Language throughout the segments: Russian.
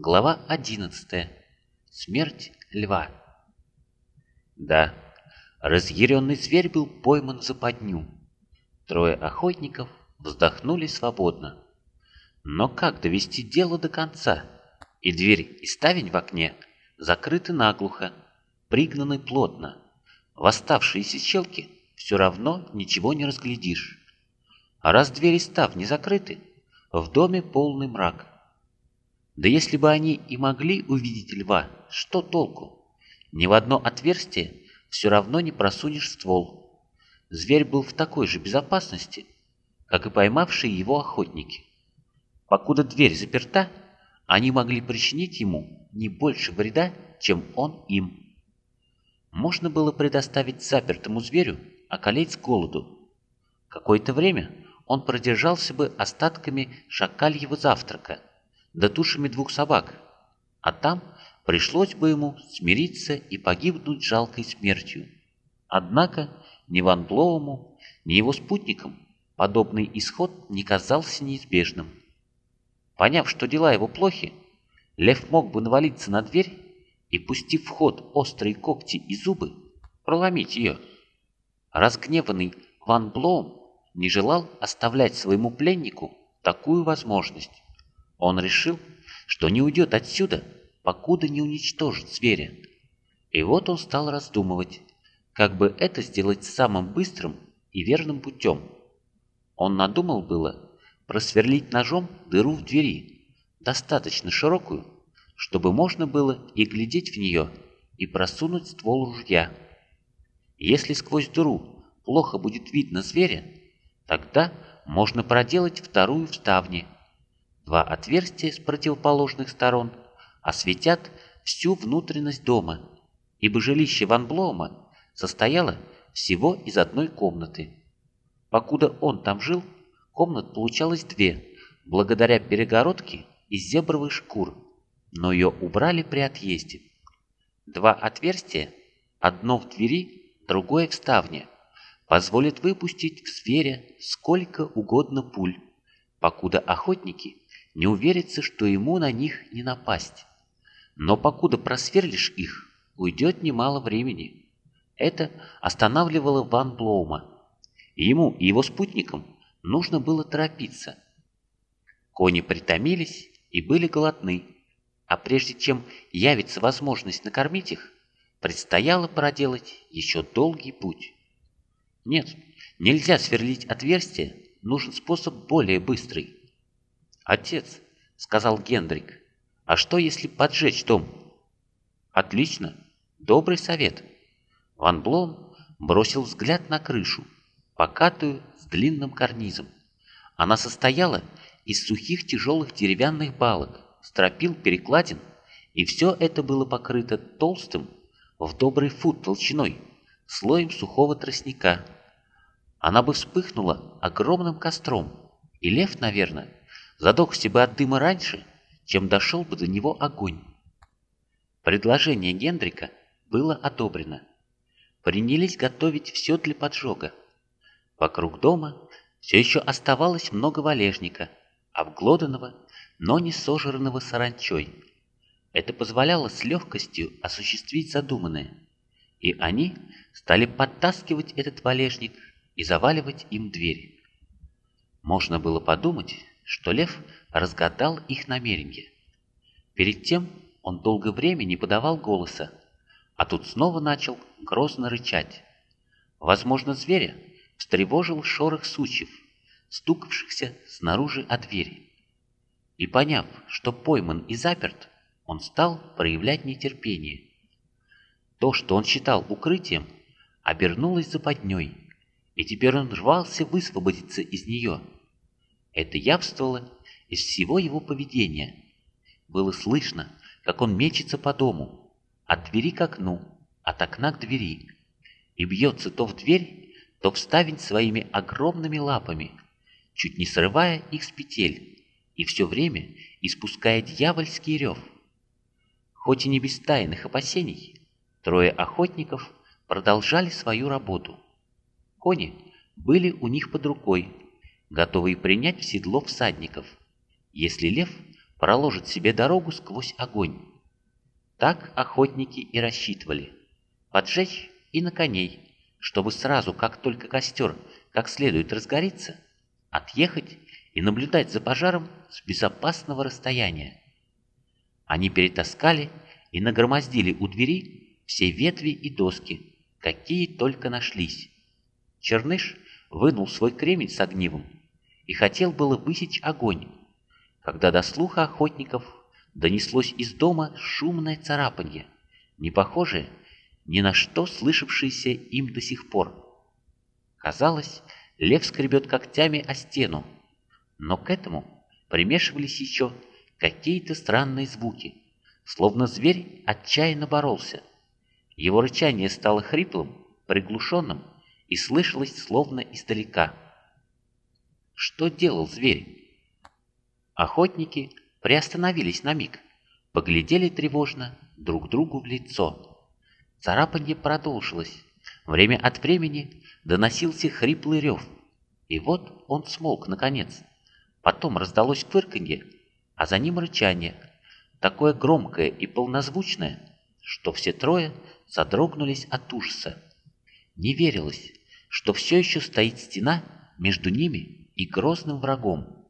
Глава 11. Смерть льва. Да, разъяренный зверь был пойман за подню. Трое охотников вздохнули свободно. Но как довести дело до конца? И дверь, и ставень в окне закрыты наглухо, пригнаны плотно. В оставшиеся щелки все равно ничего не разглядишь. А раз двери ставни закрыты, в доме полный мрак. Да если бы они и могли увидеть льва, что толку? Ни в одно отверстие все равно не просунешь ствол. Зверь был в такой же безопасности, как и поймавшие его охотники. Покуда дверь заперта, они могли причинить ему не больше вреда, чем он им. Можно было предоставить запертому зверю околеть с голоду. Какое-то время он продержался бы остатками шакальего завтрака, да тушами двух собак, а там пришлось бы ему смириться и погибнуть жалкой смертью. Однако ни Ван Блоуму, ни его спутникам подобный исход не казался неизбежным. Поняв, что дела его плохи, Лев мог бы навалиться на дверь и, пустив в ход острые когти и зубы, проломить ее. Разгневанный Ван Блоум не желал оставлять своему пленнику такую возможность. Он решил, что не уйдет отсюда, покуда не уничтожит зверя. И вот он стал раздумывать, как бы это сделать самым быстрым и верным путем. Он надумал было просверлить ножом дыру в двери, достаточно широкую, чтобы можно было и глядеть в нее, и просунуть ствол ружья. Если сквозь дыру плохо будет видно зверя, Тогда можно проделать вторую в ставне. Два отверстия с противоположных сторон осветят всю внутренность дома, ибо жилище Ван Блоума состояло всего из одной комнаты. Покуда он там жил, комнат получалось две, благодаря перегородке из зебровых шкур, но ее убрали при отъезде. Два отверстия, одно в двери, другое в ставне – позволит выпустить в сфере сколько угодно пуль, покуда охотники не уверятся, что ему на них не напасть. Но покуда просверлишь их, уйдет немало времени. Это останавливало Ван Блоума. Ему и его спутникам нужно было торопиться. Кони притомились и были голодны, а прежде чем явится возможность накормить их, предстояло проделать еще долгий путь. Нет, нельзя сверлить отверстие, нужен способ более быстрый. Отец, сказал Гендрик, а что если поджечь дом? Отлично, добрый совет. Ван Блом бросил взгляд на крышу, покатую с длинным карнизом. Она состояла из сухих тяжелых деревянных балок, стропил перекладин, и все это было покрыто толстым, в добрый фут толщиной, слоем сухого тростника – она бы вспыхнула огромным костром, и лев, наверное, задохся бы от дыма раньше, чем дошел бы до него огонь. Предложение Гендрика было одобрено. Принялись готовить все для поджога. Вокруг дома все еще оставалось много валежника, обглоданного, но не сожранного саранчой. Это позволяло с легкостью осуществить задуманное, и они стали подтаскивать этот валежник и заваливать им двери. Можно было подумать, что лев разгадал их намерение. Перед тем он долгое время не подавал голоса, а тут снова начал грозно рычать. Возможно, зверя встревожил шорох сучьев, стукавшихся снаружи от двери. И поняв, что пойман и заперт, он стал проявлять нетерпение. То, что он считал укрытием, обернулось западней – и теперь он рвался высвободиться из нее. Это явствовало из всего его поведения. Было слышно, как он мечется по дому, от двери к окну, от окна к двери, и бьется то в дверь, то в ставень своими огромными лапами, чуть не срывая их с петель, и все время испуская дьявольский рев. Хоть и не без тайных опасений, трое охотников продолжали свою работу – Кони были у них под рукой, готовые принять в седло всадников, если лев проложит себе дорогу сквозь огонь. Так охотники и рассчитывали. Поджечь и на коней, чтобы сразу, как только костер как следует разгорится, отъехать и наблюдать за пожаром с безопасного расстояния. Они перетаскали и нагромоздили у двери все ветви и доски, какие только нашлись. Черныш вынул свой кремень с огнивом и хотел было высечь огонь, когда до слуха охотников донеслось из дома шумное царапанье, не похожее ни на что слышавшееся им до сих пор. Казалось, лев скребет когтями о стену, но к этому примешивались еще какие-то странные звуки, словно зверь отчаянно боролся. Его рычание стало хриплым, приглушенным и слышалось словно издалека. Что делал зверь? Охотники приостановились на миг, поглядели тревожно друг другу в лицо. Царапанье продолжилось. Время от времени доносился хриплый рев. И вот он смолк наконец. Потом раздалось фырканье, а за ним рычание, такое громкое и полнозвучное, что все трое задрогнулись от ужаса. Не верилось, что все еще стоит стена между ними и грозным врагом.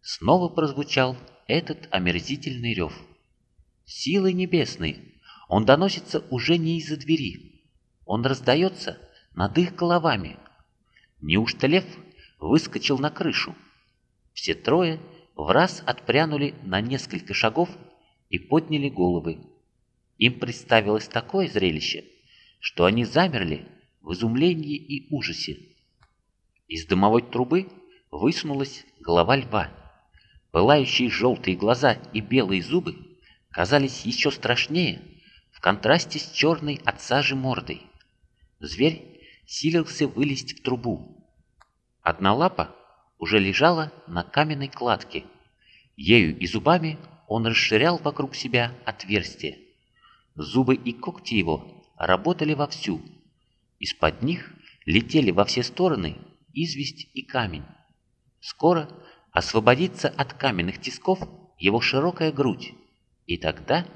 Снова прозвучал этот омерзительный рев. Силы небесные, он доносится уже не из-за двери. Он раздается над их головами. Неужто лев выскочил на крышу? Все трое в раз отпрянули на несколько шагов и подняли головы. Им представилось такое зрелище, что они замерли в изумлении и ужасе. Из дымовой трубы высунулась голова льва. Пылающие желтые глаза и белые зубы казались еще страшнее в контрасте с черной от сажи мордой. Зверь силился вылезть в трубу. Одна лапа уже лежала на каменной кладке. Ею и зубами он расширял вокруг себя отверстие. Зубы и когти его работали вовсю. Из-под них летели во все стороны известь и камень. Скоро освободится от каменных тисков его широкая грудь, и тогда...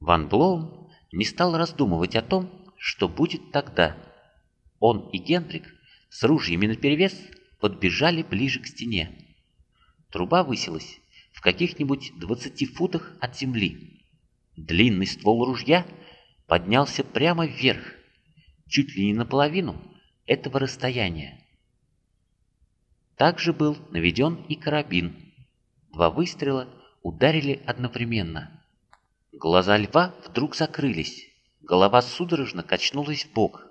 Ван Блоум не стал раздумывать о том, что будет тогда. Он и Гендрик с ружьями наперевес подбежали ближе к стене. Труба высилась в каких-нибудь двадцати футах от земли. Длинный ствол ружья поднялся прямо вверх, чуть ли не наполовину этого расстояния. Также был наведен и карабин. Два выстрела ударили одновременно. Глаза льва вдруг закрылись, голова судорожно качнулась в бок,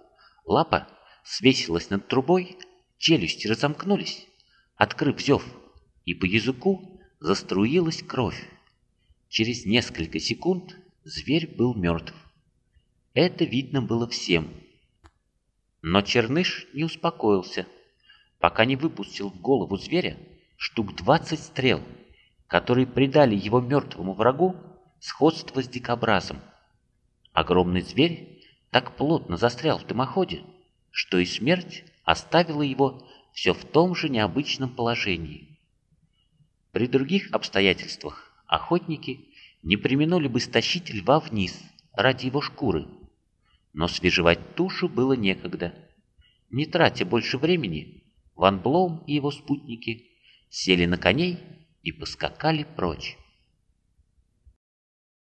лапа свесилась над трубой, челюсти разомкнулись, открыв зев, и по языку заструилась кровь. Через несколько секунд зверь был мертв. Это видно было всем. Но Черныш не успокоился, пока не выпустил в голову зверя штук двадцать стрел, которые придали его мертвому врагу сходство с дикобразом. Огромный зверь так плотно застрял в дымоходе, что и смерть оставила его все в том же необычном положении. При других обстоятельствах охотники не применули бы стащить льва вниз ради его шкуры, но свежевать тушу было некогда. Не тратя больше времени, Ван Блоум и его спутники сели на коней и поскакали прочь.